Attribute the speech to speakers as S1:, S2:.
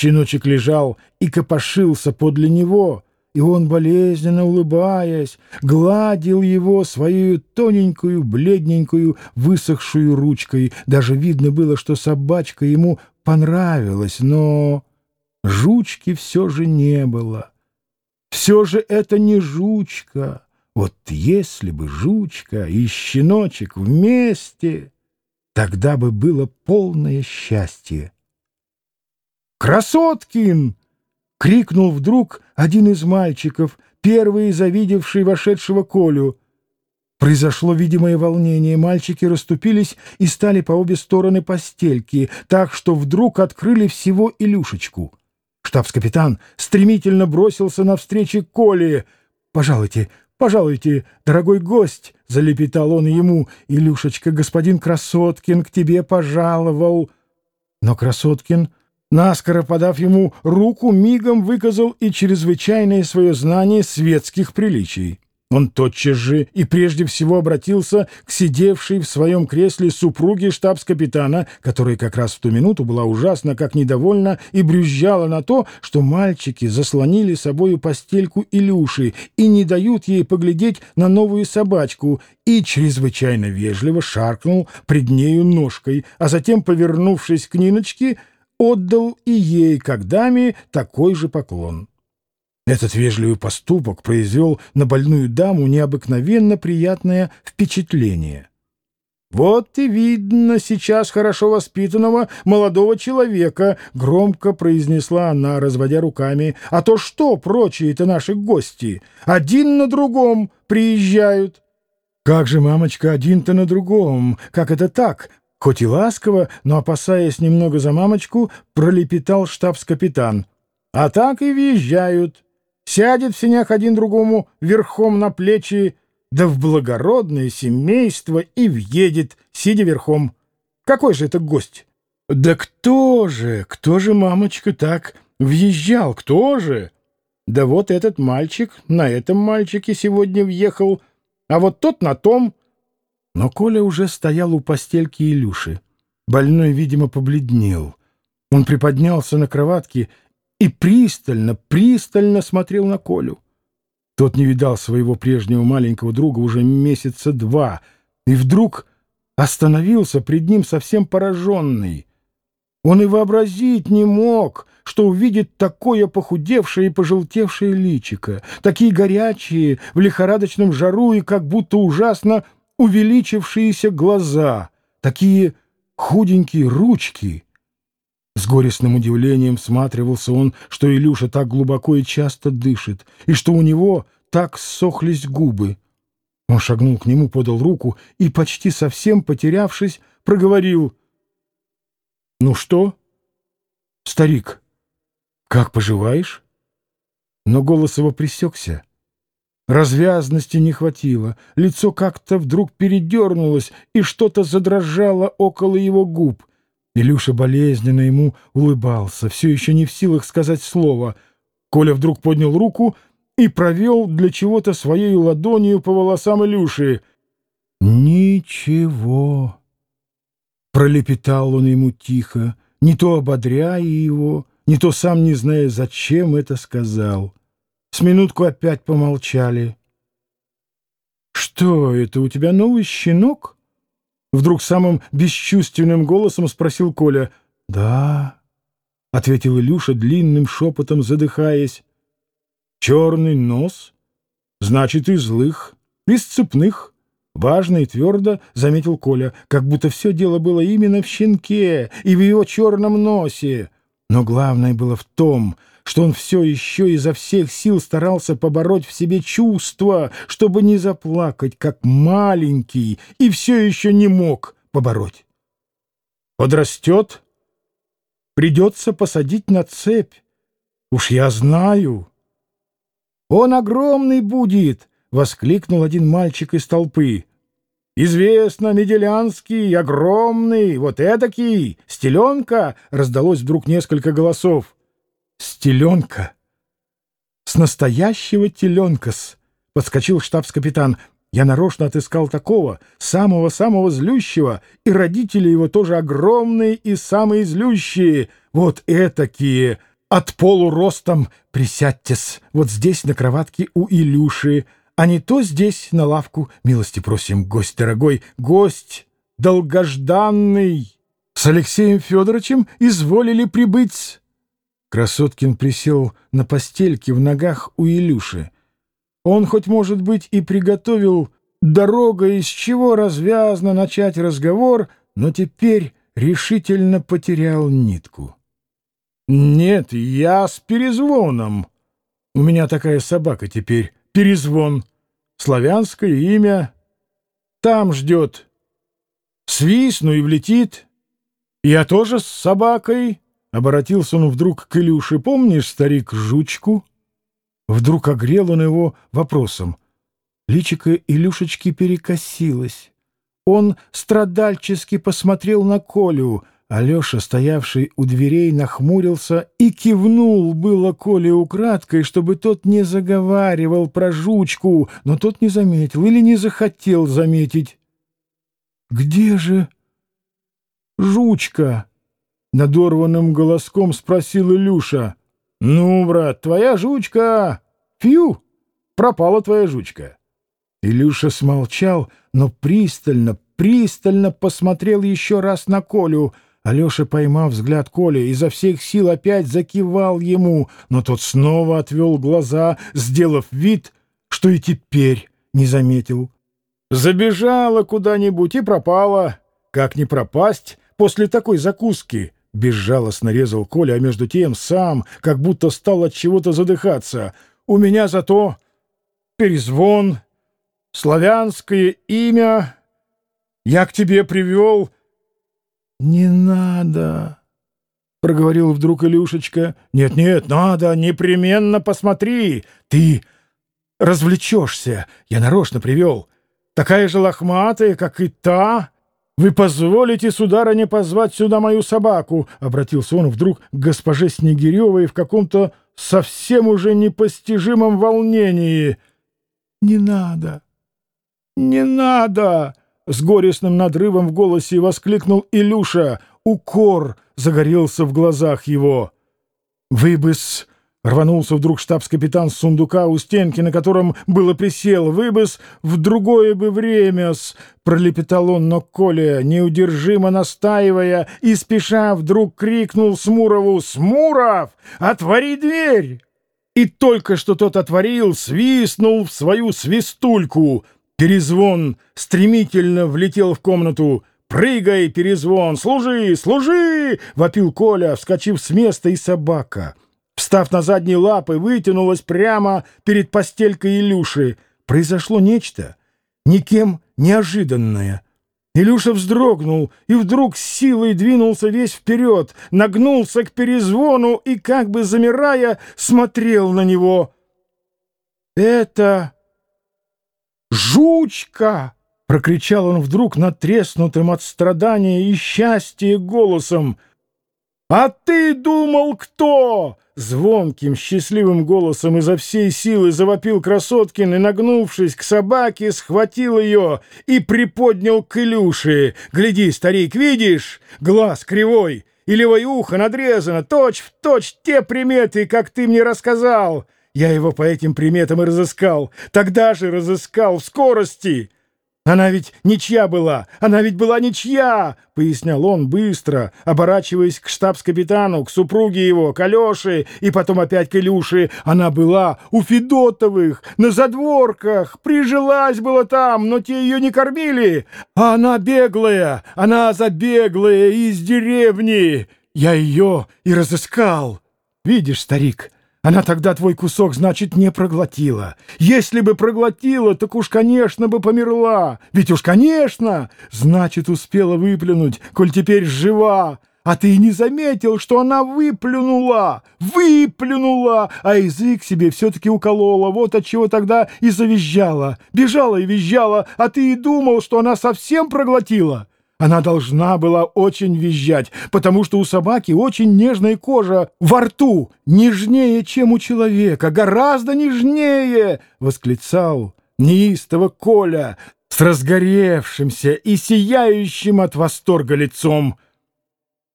S1: Щеночек лежал и копошился подле него, и он, болезненно улыбаясь, гладил его своей тоненькую, бледненькую, высохшую ручкой. Даже видно было, что собачка ему понравилась, но жучки все же не было. Все же это не жучка. Вот если бы жучка и щеночек вместе, тогда бы было полное счастье. «Красоткин!» — крикнул вдруг один из мальчиков, первый завидевший вошедшего Колю. Произошло видимое волнение, мальчики расступились и стали по обе стороны постельки, так что вдруг открыли всего Илюшечку. Штабс-капитан стремительно бросился навстречу Коле. «Пожалуйте, пожалуйте, дорогой гость!» — залепетал он ему. «Илюшечка, господин Красоткин к тебе пожаловал!» Но Красоткин наскоро подав ему руку, мигом выказал и чрезвычайное свое знание светских приличий. Он тотчас же и прежде всего обратился к сидевшей в своем кресле супруге штабс-капитана, которая как раз в ту минуту была ужасно как недовольна и брюзжала на то, что мальчики заслонили собою постельку Илюши и не дают ей поглядеть на новую собачку, и чрезвычайно вежливо шаркнул пред нею ножкой, а затем, повернувшись к Ниночке, отдал и ей, как даме, такой же поклон. Этот вежливый поступок произвел на больную даму необыкновенно приятное впечатление. «Вот и видно сейчас хорошо воспитанного молодого человека», — громко произнесла она, разводя руками. «А то что прочие-то наши гости? Один на другом приезжают». «Как же, мамочка, один-то на другом? Как это так?» Хоть и ласково, но, опасаясь немного за мамочку, пролепетал штабс-капитан. «А так и въезжают. Сядет в сенях один другому верхом на плечи, да в благородное семейство и въедет, сидя верхом. Какой же это гость?» «Да кто же, кто же, мамочка, так въезжал, кто же?» «Да вот этот мальчик на этом мальчике сегодня въехал, а вот тот на том». Но Коля уже стоял у постельки Илюши. Больной, видимо, побледнел. Он приподнялся на кроватке и пристально, пристально смотрел на Колю. Тот не видал своего прежнего маленького друга уже месяца два, и вдруг остановился пред ним совсем пораженный. Он и вообразить не мог, что увидит такое похудевшее и пожелтевшее личико, такие горячие, в лихорадочном жару и как будто ужасно увеличившиеся глаза, такие худенькие ручки. С горестным удивлением всматривался он, что Илюша так глубоко и часто дышит, и что у него так ссохлись губы. Он шагнул к нему, подал руку и, почти совсем потерявшись, проговорил. — Ну что, старик, как поживаешь? Но голос его пресекся. Развязности не хватило, лицо как-то вдруг передернулось, и что-то задрожало около его губ. Илюша болезненно ему улыбался, все еще не в силах сказать слово. Коля вдруг поднял руку и провел для чего-то своей ладонью по волосам Илюши. «Ничего», — пролепетал он ему тихо, не то ободряя его, не то сам не зная, зачем это сказал. С минутку опять помолчали. «Что это, у тебя новый щенок?» Вдруг самым бесчувственным голосом спросил Коля. «Да», — ответил Илюша длинным шепотом, задыхаясь. «Черный нос? Значит, из злых, из цепных». Важно и твердо заметил Коля, как будто все дело было именно в щенке и в его черном носе. Но главное было в том, что он все еще изо всех сил старался побороть в себе чувства, чтобы не заплакать, как маленький, и все еще не мог побороть. Подрастет, придется посадить на цепь. Уж я знаю. Он огромный будет, — воскликнул один мальчик из толпы. «Известно, Меделянский, огромный, вот эдакий, стеленка!» — раздалось вдруг несколько голосов. С теленка. С настоящего теленка-с, подскочил штабс-капитан. Я нарочно отыскал такого, самого-самого злющего, и родители его тоже огромные и самые злющие. Вот этакие. от полу ростом присядьтесь вот здесь на кроватке у Илюши, а не то здесь на лавку. Милости просим, гость дорогой, гость долгожданный. С Алексеем Федоровичем изволили прибыть. Красоткин присел на постельке в ногах у Илюши. Он хоть, может быть, и приготовил дорога, из чего развязно начать разговор, но теперь решительно потерял нитку. «Нет, я с перезвоном. У меня такая собака теперь. Перезвон. Славянское имя. Там ждет. Свистну и влетит. Я тоже с собакой». Обратился он вдруг к Илюше. «Помнишь, старик, жучку?» Вдруг огрел он его вопросом. Личико Илюшечки перекосилось. Он страдальчески посмотрел на Колю. Алеша, стоявший у дверей, нахмурился и кивнул было Коле украдкой, чтобы тот не заговаривал про жучку, но тот не заметил или не захотел заметить. «Где же жучка?» — надорванным голоском спросил Илюша. «Ну, брат, твоя жучка... Фью! Пропала твоя жучка!» Илюша смолчал, но пристально, пристально посмотрел еще раз на Колю. Алеша, поймав взгляд Коли, изо всех сил опять закивал ему, но тот снова отвел глаза, сделав вид, что и теперь не заметил. «Забежала куда-нибудь и пропала. Как не пропасть после такой закуски?» Безжалостно резал Коля, а между тем сам, как будто стал от чего-то задыхаться. «У меня зато перезвон, славянское имя. Я к тебе привел...» «Не надо!» — проговорил вдруг Илюшечка. «Нет-нет, надо, непременно посмотри! Ты развлечешься, я нарочно привел. Такая же лохматая, как и та...» «Вы позволите, сударыня, позвать сюда мою собаку?» — обратился он вдруг к госпоже Снегиревой в каком-то совсем уже непостижимом волнении. «Не надо! Не надо!» — с горестным надрывом в голосе воскликнул Илюша. Укор загорелся в глазах его. «Вы бы с Рванулся вдруг штабс-капитан с сундука у стенки, на котором было присел. «Вы бы с в другое бы время с...» — пролепетал он, но Коля, неудержимо настаивая и спеша, вдруг крикнул Смурову «Смуров, отвори дверь!» И только что тот отворил, свистнул в свою свистульку. Перезвон стремительно влетел в комнату. «Прыгай, перезвон! Служи! Служи!» — вопил Коля, вскочив с места, и собака — встав на задние лапы, вытянулась прямо перед постелькой Илюши. Произошло нечто, никем неожиданное. Илюша вздрогнул и вдруг с силой двинулся весь вперед, нагнулся к перезвону и, как бы замирая, смотрел на него. «Это жучка!» — прокричал он вдруг натреснутым от страдания и счастья голосом. «А ты думал, кто?» Звонким, счастливым голосом изо всей силы завопил Красоткин и, нагнувшись к собаке, схватил ее и приподнял к Илюше. «Гляди, старик, видишь? Глаз кривой, и левое ухо надрезано, точь в точь те приметы, как ты мне рассказал. Я его по этим приметам и разыскал, тогда же разыскал в скорости». «Она ведь ничья была! Она ведь была ничья!» — пояснял он быстро, оборачиваясь к штабс-капитану, к супруге его, к Алёше и потом опять к Илюше. «Она была у Федотовых, на задворках, прижилась была там, но те ее не кормили. А она беглая, она забеглая из деревни. Я ее и разыскал. Видишь, старик?» Она тогда твой кусок, значит, не проглотила. Если бы проглотила, так уж, конечно, бы померла. Ведь уж, конечно, значит, успела выплюнуть, коль теперь жива. А ты и не заметил, что она выплюнула, выплюнула, а язык себе все-таки уколола. Вот от чего тогда и завизжала. Бежала и визжала, а ты и думал, что она совсем проглотила. Она должна была очень визжать, потому что у собаки очень нежная кожа во рту, нежнее, чем у человека, гораздо нежнее, — восклицал неистово Коля с разгоревшимся и сияющим от восторга лицом.